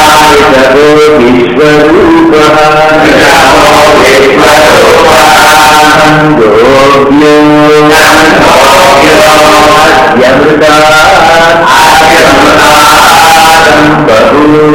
यत्सन्दकायततो विश्वरूपः अद्यमृतात् बहूव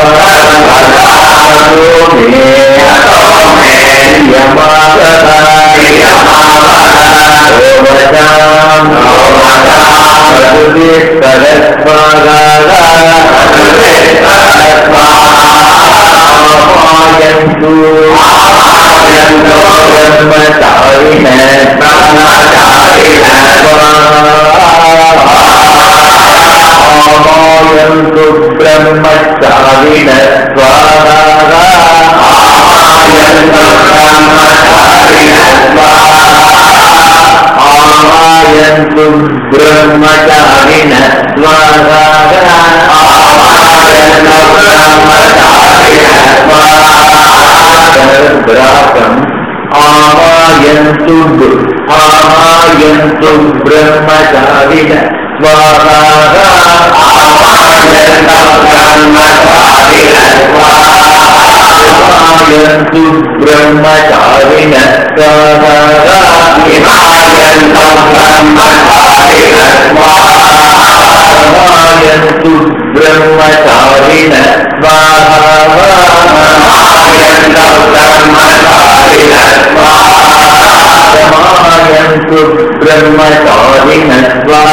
ब्रह्मचारिण स्वारा ग्रह्मचारिण स्वातम् ब्रह्मचारिण आमयन्तु ब्रह्मचारिण स्वादा क्रह्मचारिण स्वायन्तु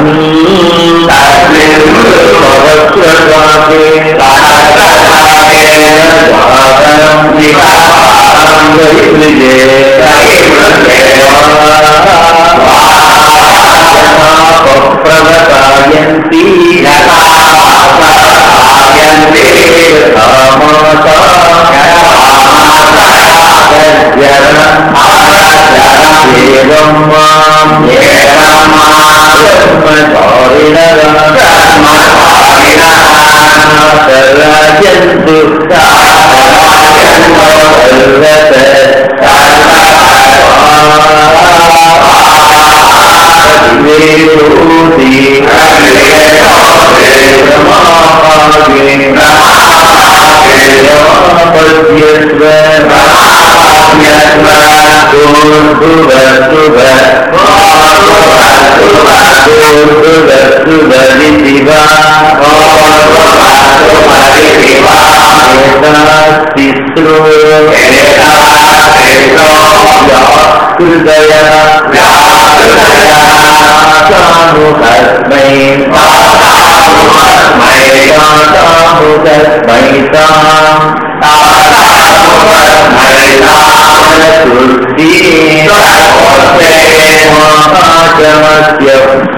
Amen. ယေရမပတောရိနရမပါရိနာသရယံဒုသာယံမောရတေသာဝေတုတိအမေသောတေဓမ္မာပါတိနာေယောပတိယဝေဘာယတမဒုဒုဝတုဝ सुगति Shiva तिस्रो हृदय सानुहस्मै सामुहस्मैता तुर्ती महाजमस्य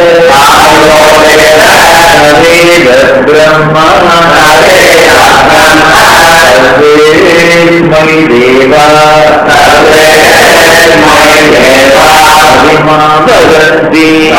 भगवती